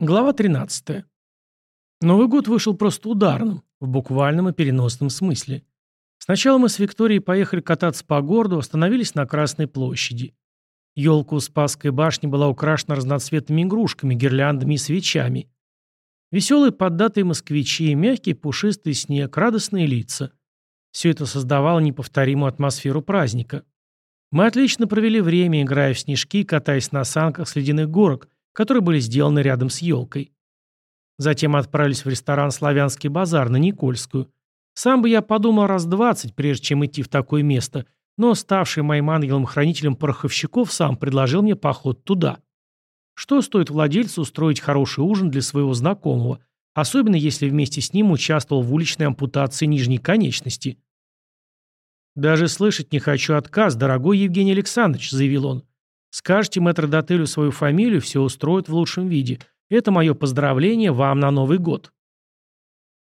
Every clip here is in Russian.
Глава 13. Новый год вышел просто ударным, в буквальном и переносном смысле. Сначала мы с Викторией поехали кататься по городу, остановились на Красной площади. Елка у Спасской башни была украшена разноцветными игрушками, гирляндами и свечами. Веселые поддатые москвичи, мягкий пушистый снег, радостные лица. Все это создавало неповторимую атмосферу праздника. Мы отлично провели время, играя в снежки, катаясь на санках с ледяных горок – которые были сделаны рядом с елкой. Затем отправились в ресторан «Славянский базар» на Никольскую. Сам бы я подумал раз двадцать, прежде чем идти в такое место, но ставший моим ангелом-хранителем пороховщиков сам предложил мне поход туда. Что стоит владельцу устроить хороший ужин для своего знакомого, особенно если вместе с ним участвовал в уличной ампутации нижней конечности? «Даже слышать не хочу отказ, дорогой Евгений Александрович», — заявил он. Скажете мэтрдотелю свою фамилию, все устроят в лучшем виде. Это мое поздравление вам на Новый год.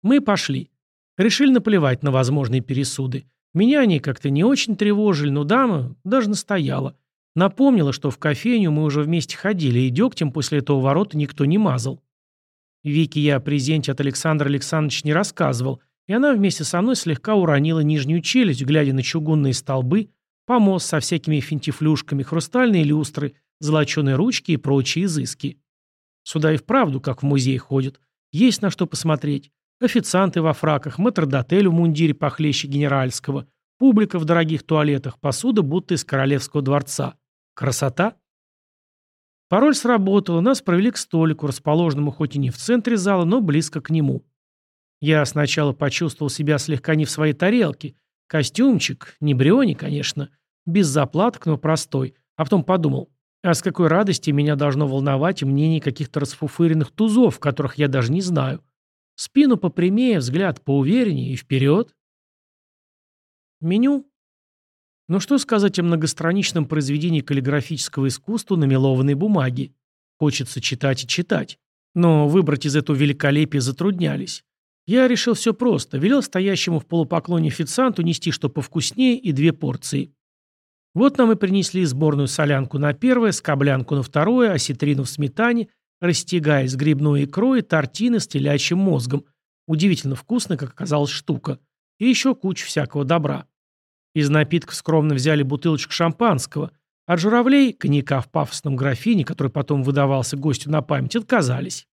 Мы пошли. Решили наплевать на возможные пересуды. Меня они как-то не очень тревожили, но дама даже настояла. Напомнила, что в кофейню мы уже вместе ходили, и дегтем после этого ворота никто не мазал. Вике я о презенте от Александра Александровича не рассказывал, и она вместе со мной слегка уронила нижнюю челюсть, глядя на чугунные столбы, Помост со всякими финтифлюшками, хрустальные люстры, золоченые ручки и прочие изыски. Сюда и вправду, как в музей ходят. Есть на что посмотреть. Официанты во фраках, мэтрдотель в мундире похлеще генеральского, публика в дорогих туалетах, посуда будто из королевского дворца. Красота? Пароль сработал, нас провели к столику, расположенному хоть и не в центре зала, но близко к нему. Я сначала почувствовал себя слегка не в своей тарелке. Костюмчик, не бриони, конечно, без заплаток, но простой. А потом подумал, а с какой радости меня должно волновать мнение каких-то расфуфыренных тузов, которых я даже не знаю. Спину попрямее, взгляд поувереннее и вперед. Меню. Ну что сказать о многостраничном произведении каллиграфического искусства на мелованной бумаге? Хочется читать и читать. Но выбрать из этого великолепия затруднялись. Я решил все просто. Велел стоящему в полупоклоне официанту нести что повкуснее и две порции. Вот нам и принесли сборную солянку на первое, скоблянку на второе, осетрину в сметане, растягая с грибной икрой, тортины с телячьим мозгом. Удивительно вкусно, как оказалась штука. И еще кучу всякого добра. Из напитков скромно взяли бутылочку шампанского. От журавлей, коньяка в пафосном графине, который потом выдавался гостю на память, отказались.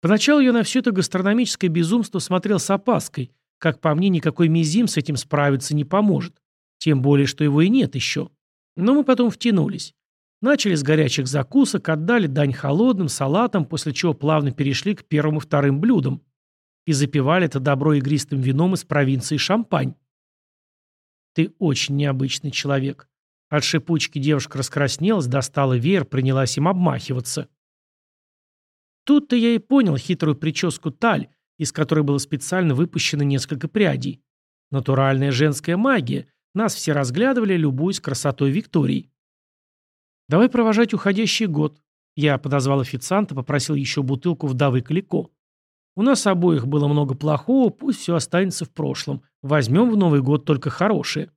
Поначалу я на все это гастрономическое безумство смотрел с опаской. Как по мне, никакой мизим с этим справиться не поможет. Тем более, что его и нет еще. Но мы потом втянулись. Начали с горячих закусок, отдали дань холодным, салатам, после чего плавно перешли к первым и вторым блюдам. И запивали это добро игристым вином из провинции Шампань. Ты очень необычный человек. От шипучки девушка раскраснелась, достала веер, принялась им обмахиваться. Тут-то я и понял хитрую прическу Таль, из которой было специально выпущено несколько прядей. Натуральная женская магия, нас все разглядывали, любуясь красотой Виктории. «Давай провожать уходящий год». Я подозвал официанта, попросил еще бутылку вдовы Калико. «У нас обоих было много плохого, пусть все останется в прошлом. Возьмем в Новый год только хорошее».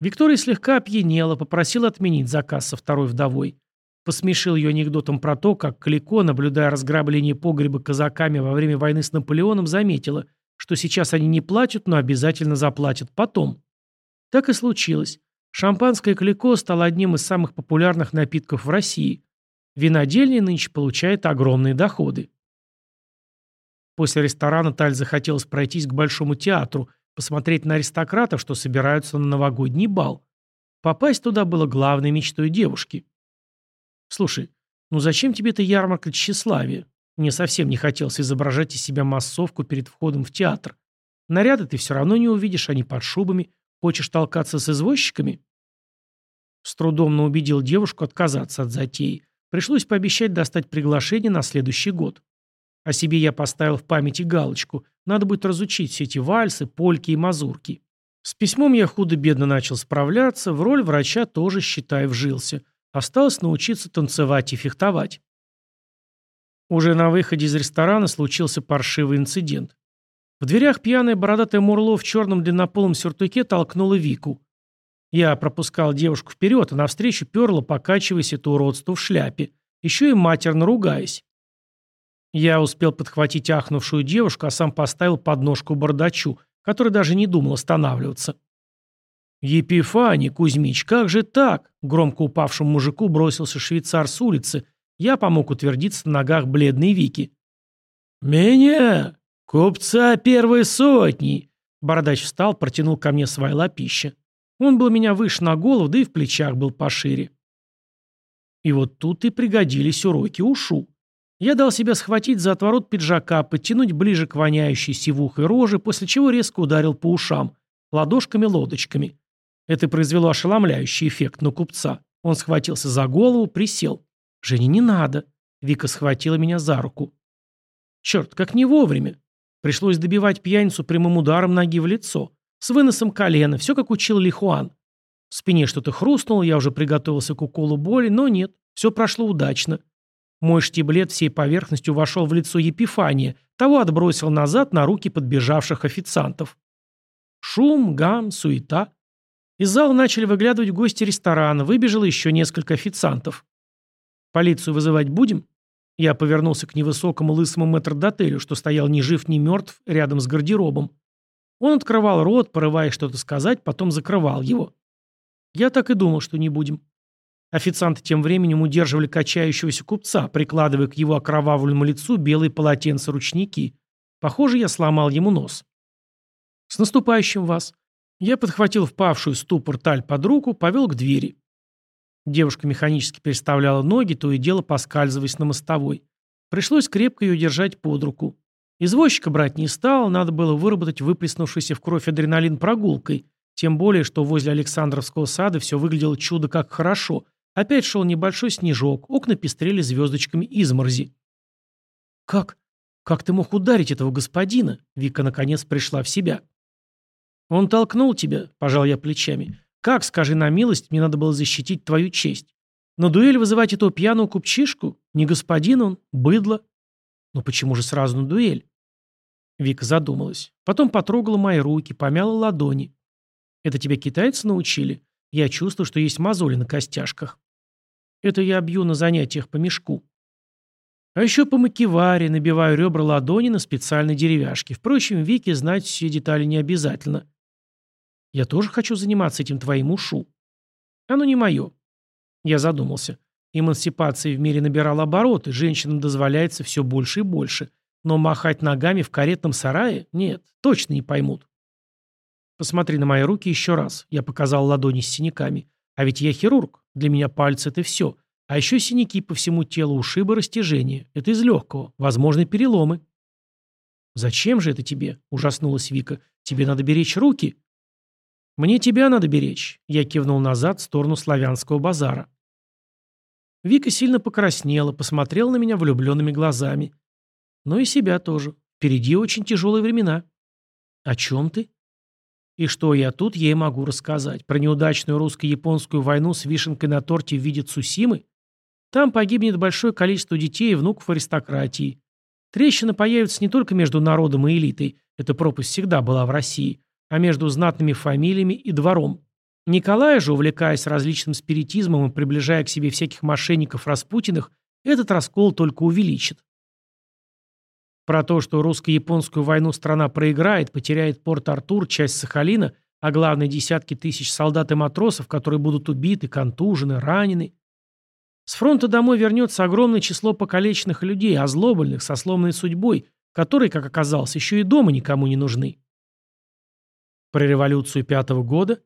Виктория слегка опьянела, попросила отменить заказ со второй вдовой. Посмешил ее анекдотом про то, как Калико, наблюдая разграбление погреба казаками во время войны с Наполеоном, заметила, что сейчас они не платят, но обязательно заплатят потом. Так и случилось. Шампанское клико стало одним из самых популярных напитков в России. Винодельня нынче получает огромные доходы. После ресторана Таль захотелось пройтись к Большому театру, посмотреть на аристократов, что собираются на новогодний бал. Попасть туда было главной мечтой девушки. «Слушай, ну зачем тебе эта ярмарка тщеславия? Мне совсем не хотелось изображать из себя массовку перед входом в театр. Наряды ты все равно не увидишь, они под шубами, Хочешь толкаться с извозчиками?» С трудом убедил девушку отказаться от затеи. Пришлось пообещать достать приглашение на следующий год. О себе я поставил в памяти галочку. Надо будет разучить все эти вальсы, польки и мазурки. С письмом я худо-бедно начал справляться, в роль врача тоже, считай, вжился. Осталось научиться танцевать и фехтовать. Уже на выходе из ресторана случился паршивый инцидент. В дверях пьяная бородатая Мурло в черном длиннополом сюртуке толкнула Вику. Я пропускал девушку вперед, а навстречу перла, покачиваясь это уродство в шляпе. еще и матерно ругаясь. Я успел подхватить ахнувшую девушку, а сам поставил подножку бардачу, который даже не думал останавливаться. «Епифаний, Кузьмич, как же так?» Громко упавшему мужику бросился швейцар с улицы. Я помог утвердиться на ногах бледной Вики. «Меня! Купца первой сотни!» Бородач встал, протянул ко мне свои лапища. Он был меня выше на голову, да и в плечах был пошире. И вот тут и пригодились уроки ушу. Я дал себя схватить за отворот пиджака, подтянуть ближе к воняющей сивухой роже, после чего резко ударил по ушам, ладошками-лодочками. Это произвело ошеломляющий эффект на купца. Он схватился за голову, присел. «Женя, не надо!» Вика схватила меня за руку. Черт, как не вовремя. Пришлось добивать пьяницу прямым ударом ноги в лицо. С выносом колена, все как учил Лихуан. В спине что-то хрустнуло, я уже приготовился к уколу боли, но нет, все прошло удачно. Мой штиблет всей поверхностью вошел в лицо Епифания, того отбросил назад на руки подбежавших официантов. Шум, гам, суета. Из зала начали выглядывать гости ресторана, выбежало еще несколько официантов. «Полицию вызывать будем?» Я повернулся к невысокому лысому метрдотелю, что стоял ни жив, ни мертв, рядом с гардеробом. Он открывал рот, порываясь что-то сказать, потом закрывал его. Я так и думал, что не будем. Официанты тем временем удерживали качающегося купца, прикладывая к его окровавленному лицу белые полотенца-ручники. Похоже, я сломал ему нос. «С наступающим вас!» Я подхватил впавшую ступор таль под руку, повел к двери. Девушка механически переставляла ноги, то и дело поскальзываясь на мостовой. Пришлось крепко ее держать под руку. Извозчика брать не стал, надо было выработать выплеснувшийся в кровь адреналин прогулкой, тем более, что возле Александровского сада все выглядело чудо как хорошо. Опять шел небольшой снежок, окна пестрели звездочками изморзи. «Как? Как ты мог ударить этого господина?» Вика наконец пришла в себя. «Он толкнул тебя», – пожал я плечами. «Как, скажи на милость, мне надо было защитить твою честь? На дуэль вызывать этого пьяного купчишку? Не господин он, быдло». «Но почему же сразу на дуэль?» Вика задумалась. Потом потрогала мои руки, помяла ладони. «Это тебя китайцы научили? Я чувствую, что есть мозоли на костяшках». «Это я бью на занятиях по мешку». А еще по макеваре набиваю ребра ладони на специальной деревяшке. Впрочем, Вике знать все детали не обязательно. Я тоже хочу заниматься этим твоим ушу. Оно не мое. Я задумался. Эмансипация в мире набирала обороты, женщинам дозволяется все больше и больше. Но махать ногами в каретном сарае? Нет, точно не поймут. Посмотри на мои руки еще раз. Я показал ладони с синяками. А ведь я хирург. Для меня пальцы – это все. А еще синяки по всему телу, ушибы, растяжения. Это из легкого. Возможны переломы. «Зачем же это тебе?» – ужаснулась Вика. «Тебе надо беречь руки». «Мне тебя надо беречь», — я кивнул назад в сторону славянского базара. Вика сильно покраснела, посмотрела на меня влюбленными глазами. Ну и себя тоже. Впереди очень тяжелые времена. О чем ты? И что я тут ей могу рассказать? Про неудачную русско-японскую войну с вишенкой на торте в виде Цусимы? Там погибнет большое количество детей и внуков аристократии. Трещина появится не только между народом и элитой, эта пропасть всегда была в России, а между знатными фамилиями и двором. Николай же, увлекаясь различным спиритизмом и приближая к себе всяких мошенников Распутиных, этот раскол только увеличит. Про то, что русско-японскую войну страна проиграет, потеряет Порт-Артур, часть Сахалина, а главное десятки тысяч солдат и матросов, которые будут убиты, контужены, ранены. С фронта домой вернется огромное число покалеченных людей, озлобленных, со сломанной судьбой, которые, как оказалось, еще и дома никому не нужны. Про революцию пятого года?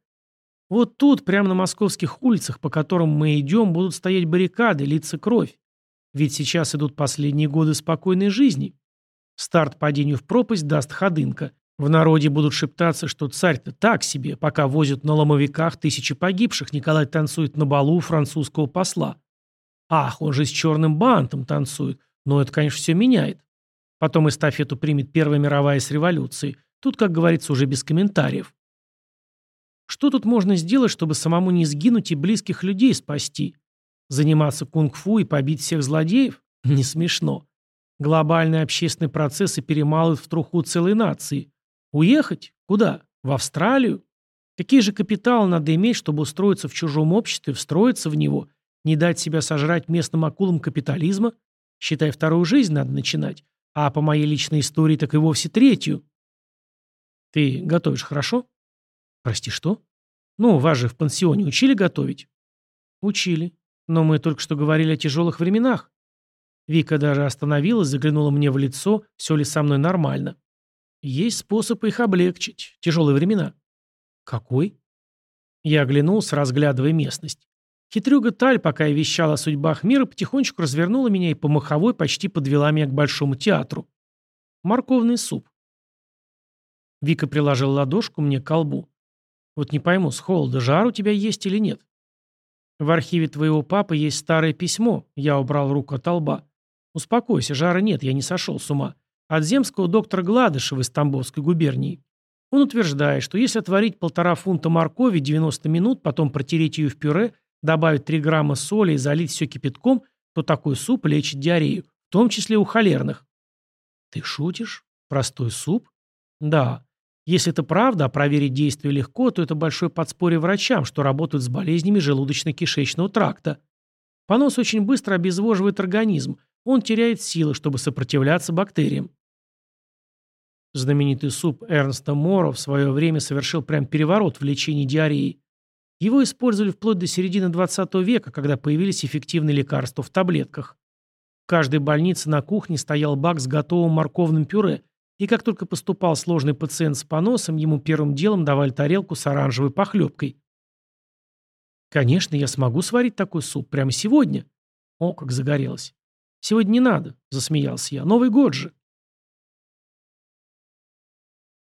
Вот тут, прямо на московских улицах, по которым мы идем, будут стоять баррикады, литься кровь. Ведь сейчас идут последние годы спокойной жизни. Старт падению в пропасть даст ходынка. В народе будут шептаться, что царь-то так себе, пока возят на ломовиках тысячи погибших, Николай танцует на балу французского посла. Ах, он же с черным бантом танцует. Но это, конечно, все меняет. Потом эстафету примет Первая мировая с революцией. Тут, как говорится, уже без комментариев. Что тут можно сделать, чтобы самому не сгинуть и близких людей спасти? Заниматься кунг-фу и побить всех злодеев? Не смешно. Глобальные общественные процессы перемалывают в труху целой нации. Уехать? Куда? В Австралию? Какие же капиталы надо иметь, чтобы устроиться в чужом обществе, встроиться в него? Не дать себя сожрать местным акулам капитализма? Считай, вторую жизнь надо начинать. А по моей личной истории так и вовсе третью. Ты готовишь хорошо? Прости, что? Ну, вас же в пансионе учили готовить? Учили. Но мы только что говорили о тяжелых временах. Вика даже остановилась, заглянула мне в лицо, все ли со мной нормально. Есть способ их облегчить. Тяжелые времена. Какой? Я оглянулся, разглядывая местность. Хитрюга Таль, пока я вещал о судьбах мира, потихонечку развернула меня и по маховой почти подвела меня к большому театру. Морковный суп. Вика приложила ладошку мне к колбу. Вот не пойму, с холода жар у тебя есть или нет? В архиве твоего папы есть старое письмо. Я убрал руку от лба. Успокойся, жара нет, я не сошел с ума. От земского доктора Гладышева из Тамбовской губернии. Он утверждает, что если отварить полтора фунта моркови 90 минут, потом протереть ее в пюре, добавить 3 грамма соли и залить все кипятком, то такой суп лечит диарею, в том числе у холерных. Ты шутишь? Простой суп? Да. Если это правда, а проверить действие легко, то это большое подспорье врачам, что работают с болезнями желудочно-кишечного тракта. Понос очень быстро обезвоживает организм, он теряет силы, чтобы сопротивляться бактериям. Знаменитый суп Эрнста Мора в свое время совершил прям переворот в лечении диареи. Его использовали вплоть до середины 20 века, когда появились эффективные лекарства в таблетках. В каждой больнице на кухне стоял бак с готовым морковным пюре, и как только поступал сложный пациент с поносом, ему первым делом давали тарелку с оранжевой похлебкой. «Конечно, я смогу сварить такой суп прямо сегодня». О, как загорелось. «Сегодня не надо», — засмеялся я. «Новый год же».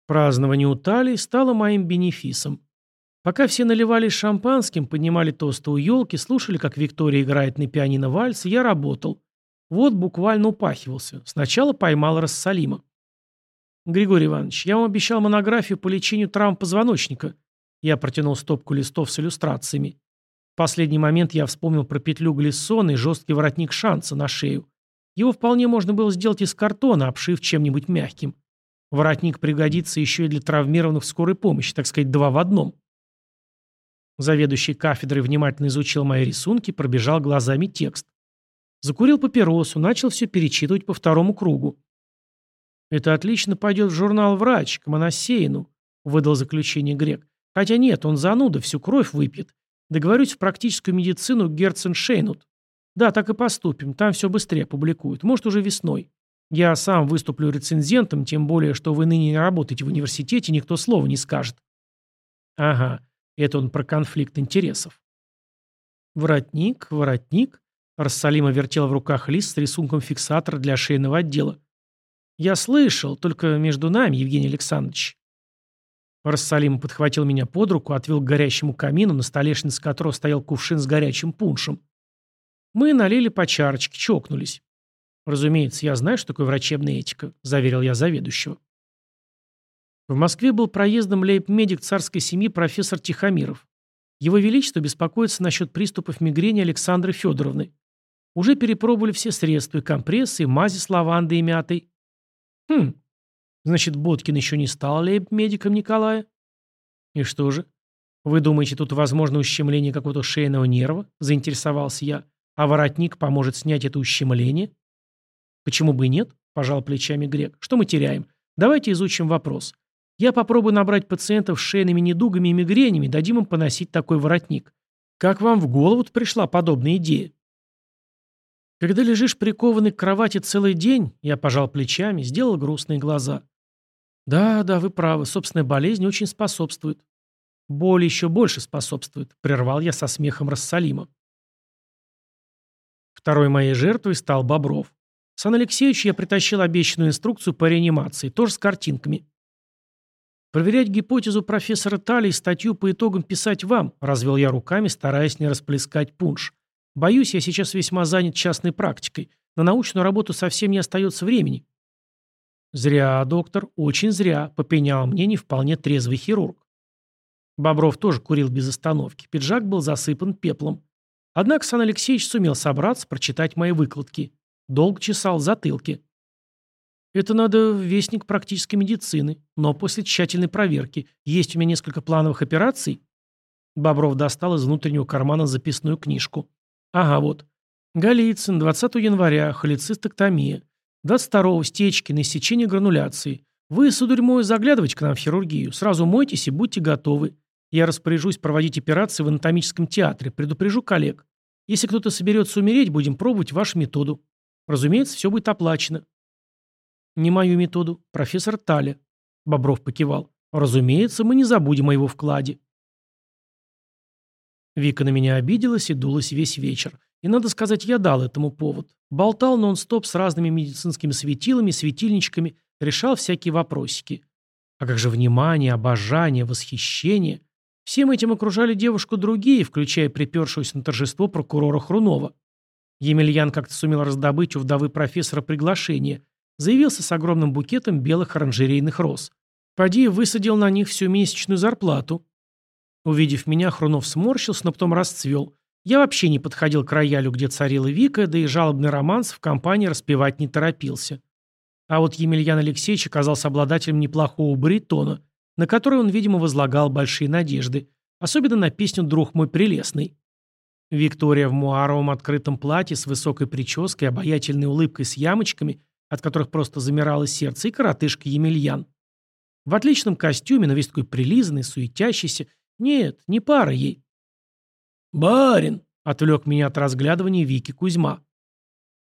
Празднование у Талии стало моим бенефисом. Пока все наливались шампанским, поднимали тосты у елки, слушали, как Виктория играет на пианино вальс, я работал. Вот буквально упахивался. Сначала поймал Рассалима. «Григорий Иванович, я вам обещал монографию по лечению травм позвоночника». Я протянул стопку листов с иллюстрациями. В последний момент я вспомнил про петлю глиссона и жесткий воротник шанса на шею. Его вполне можно было сделать из картона, обшив чем-нибудь мягким. Воротник пригодится еще и для травмированных в скорой помощи, так сказать, два в одном. Заведующий кафедрой внимательно изучил мои рисунки, пробежал глазами текст. Закурил папиросу, начал все перечитывать по второму кругу. «Это отлично пойдет в журнал «Врач» к Моносеину», — выдал заключение Грек. «Хотя нет, он зануда, всю кровь выпьет. Договорюсь в практическую медицину Герцен-Шейнут. Да, так и поступим, там все быстрее публикуют, может, уже весной. Я сам выступлю рецензентом, тем более, что вы ныне не работаете в университете, никто слова не скажет». «Ага, это он про конфликт интересов». «Воротник, воротник», Рассалима вертел в руках лист с рисунком фиксатора для шейного отдела. «Я слышал, только между нами, Евгений Александрович». Рассалим подхватил меня под руку, отвел к горящему камину, на столешнице которого стоял кувшин с горячим пуншем. Мы налили по чарочке, чокнулись. «Разумеется, я знаю, что такое врачебная этика», — заверил я заведующего. В Москве был проездом лейб-медик царской семьи профессор Тихомиров. Его Величество беспокоится насчет приступов мигрени Александры Федоровны. Уже перепробовали все средства, и компрессы, и мази с лавандой и мятой. Хм, значит, Боткин еще не стал лейб-медиком Николая? И что же? Вы думаете, тут возможно ущемление какого-то шейного нерва? Заинтересовался я. А воротник поможет снять это ущемление? Почему бы и нет? Пожал плечами Грек. Что мы теряем? Давайте изучим вопрос. Я попробую набрать пациентов с шейными недугами и мигренями, дадим им поносить такой воротник. Как вам в голову пришла подобная идея? Когда лежишь прикованный к кровати целый день, я пожал плечами, сделал грустные глаза. Да, да, вы правы, собственная болезнь очень способствует. Боль еще больше способствует, прервал я со смехом Рассалима. Второй моей жертвой стал Бобров. Сан Алексеевич я притащил обещанную инструкцию по реанимации, тоже с картинками. Проверять гипотезу профессора Тали и статью по итогам писать вам, развел я руками, стараясь не расплескать пунш. Боюсь, я сейчас весьма занят частной практикой. На научную работу совсем не остается времени. Зря, доктор, очень зря, попенял мне не вполне трезвый хирург. Бобров тоже курил без остановки. Пиджак был засыпан пеплом. Однако Сан Алексеевич сумел собраться, прочитать мои выкладки. Долго чесал затылки. Это надо в вестник практической медицины, но после тщательной проверки. Есть у меня несколько плановых операций. Бобров достал из внутреннего кармана записную книжку. Ага, вот. Голицын, 20 января, холецистэктомия. 22 стечки, на иссечение грануляции. Вы, сударь мой, заглядывайте к нам в хирургию. Сразу мойтесь и будьте готовы. Я распоряжусь проводить операции в анатомическом театре, предупрежу коллег. Если кто-то соберется умереть, будем пробовать вашу методу. Разумеется, все будет оплачено. Не мою методу, профессор Таля. Бобров покивал. Разумеется, мы не забудем о его вкладе. Вика на меня обиделась и дулась весь вечер. И, надо сказать, я дал этому повод. Болтал нон-стоп с разными медицинскими светилами, светильничками, решал всякие вопросики. А как же внимание, обожание, восхищение? Всем этим окружали девушку другие, включая припершуюся на торжество прокурора Хрунова. Емельян как-то сумел раздобыть у вдовы профессора приглашение. Заявился с огромным букетом белых оранжерейных роз. Поди высадил на них всю месячную зарплату. Увидев меня, Хрунов сморщился, но потом расцвел. Я вообще не подходил к роялю, где царила Вика, да и жалобный романс в компании распевать не торопился. А вот Емельян Алексеевич оказался обладателем неплохого баритона, на который он, видимо, возлагал большие надежды, особенно на песню «Друг мой прелестный». Виктория в муаровом открытом платье с высокой прической, обаятельной улыбкой с ямочками, от которых просто замирало сердце, и коротышка Емельян. В отличном костюме, но весь такой прилизанный, суетящийся. Нет, не пара ей. «Барин!» — отвлек меня от разглядывания Вики Кузьма.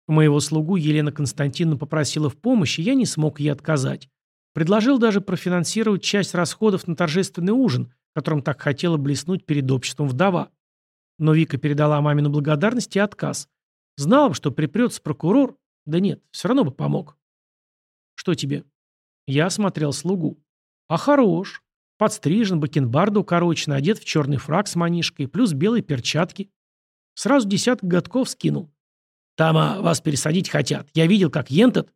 Моего слугу Елена Константиновна попросила в помощи, я не смог ей отказать. Предложил даже профинансировать часть расходов на торжественный ужин, которым так хотела блеснуть перед обществом вдова. Но Вика передала мамину благодарность и отказ. Знал бы, что припрется прокурор. Да нет, все равно бы помог. Что тебе? Я осмотрел слугу. А хорош. Подстрижен, бакенбарда укорочен, одет в черный фраг с манишкой, плюс белые перчатки. Сразу десяток годков скинул. Там а, вас пересадить хотят. Я видел, как ентот...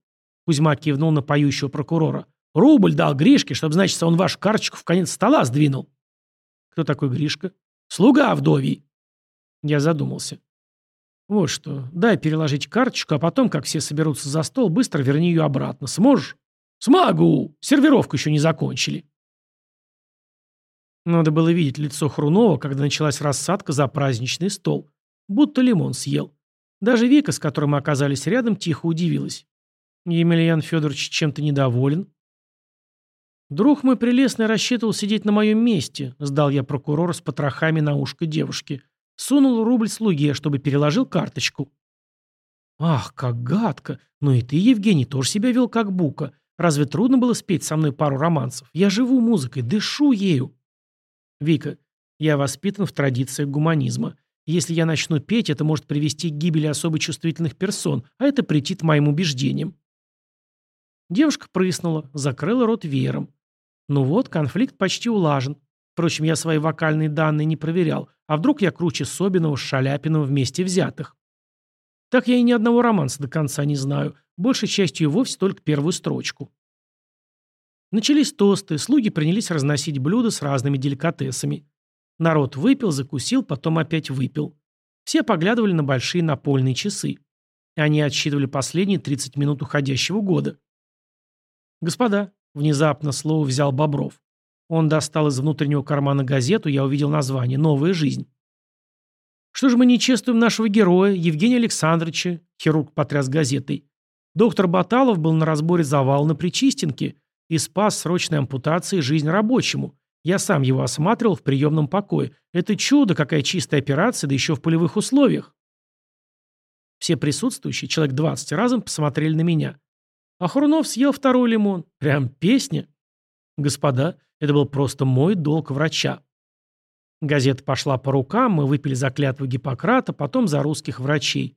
Кузьма кивнул на поющего прокурора. Рубль дал Гришке, чтобы, значит, он вашу карточку в конец стола сдвинул. Кто такой Гришка? Слуга вдовий. Я задумался. Вот что, дай переложить карточку, а потом, как все соберутся за стол, быстро верни ее обратно. Сможешь? Смогу. Сервировку еще не закончили. Надо было видеть лицо Хрунова, когда началась рассадка за праздничный стол. Будто лимон съел. Даже Вика, с которой мы оказались рядом, тихо удивилась. Емельян Федорович чем-то недоволен. «Друг мой прелестный рассчитывал сидеть на моем месте», — сдал я прокурора с потрохами на ушко девушки. Сунул рубль слуге, чтобы переложил карточку. «Ах, как гадко! Ну и ты, Евгений, тоже себя вел как бука. Разве трудно было спеть со мной пару романсов? Я живу музыкой, дышу ею». «Вика, я воспитан в традициях гуманизма. Если я начну петь, это может привести к гибели особо чувствительных персон, а это претит моим убеждениям». Девушка прыснула, закрыла рот веером. Ну вот, конфликт почти улажен. Впрочем, я свои вокальные данные не проверял. А вдруг я круче Собинова с Шаляпиным вместе взятых? Так я и ни одного романса до конца не знаю. Большей частью и вовсе только первую строчку. Начались тосты, слуги принялись разносить блюда с разными деликатесами. Народ выпил, закусил, потом опять выпил. Все поглядывали на большие напольные часы. Они отсчитывали последние 30 минут уходящего года. «Господа», — внезапно слово взял Бобров. Он достал из внутреннего кармана газету, я увидел название «Новая жизнь». «Что же мы не чествуем нашего героя, Евгения Александровича?» Хирург потряс газетой. Доктор Баталов был на разборе завала на Причистенке и спас срочной ампутацией жизнь рабочему. Я сам его осматривал в приемном покое. Это чудо, какая чистая операция, да еще в полевых условиях. Все присутствующие, человек 20 разом, посмотрели на меня. А Хрунов съел второй лимон. Прям песня. Господа, это был просто мой долг врача. Газета пошла по рукам, мы выпили за клятву Гиппократа, потом за русских врачей.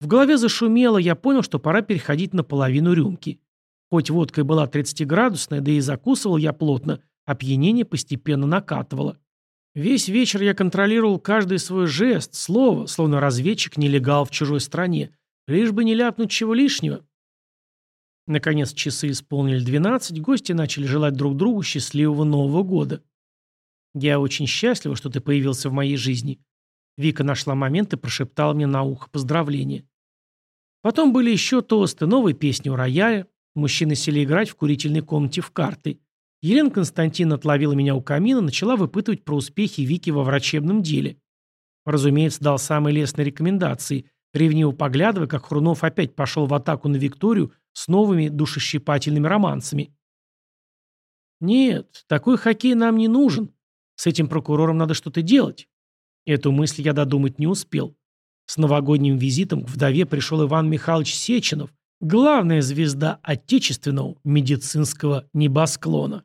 В голове зашумело, я понял, что пора переходить на половину рюмки. Хоть водка и была 30-градусная, да и закусывал я плотно, Опьянение постепенно накатывало. Весь вечер я контролировал каждый свой жест, слово, словно разведчик-нелегал в чужой стране, лишь бы не ляпнуть чего лишнего. Наконец часы исполнили 12, гости начали желать друг другу счастливого Нового года. «Я очень счастлива, что ты появился в моей жизни». Вика нашла момент и прошептала мне на ухо поздравления. Потом были еще тосты, новые песни у рояля, мужчины сели играть в курительной комнате в карты. Елена Константиновна отловила меня у камина, начала выпытывать про успехи Вики во врачебном деле. Разумеется, дал самые лестные рекомендации, ревниво поглядывая, как Хрунов опять пошел в атаку на Викторию с новыми душещипательными романсами. «Нет, такой хоккей нам не нужен. С этим прокурором надо что-то делать». Эту мысль я додумать не успел. С новогодним визитом к вдове пришел Иван Михайлович Сеченов, главная звезда отечественного медицинского небосклона.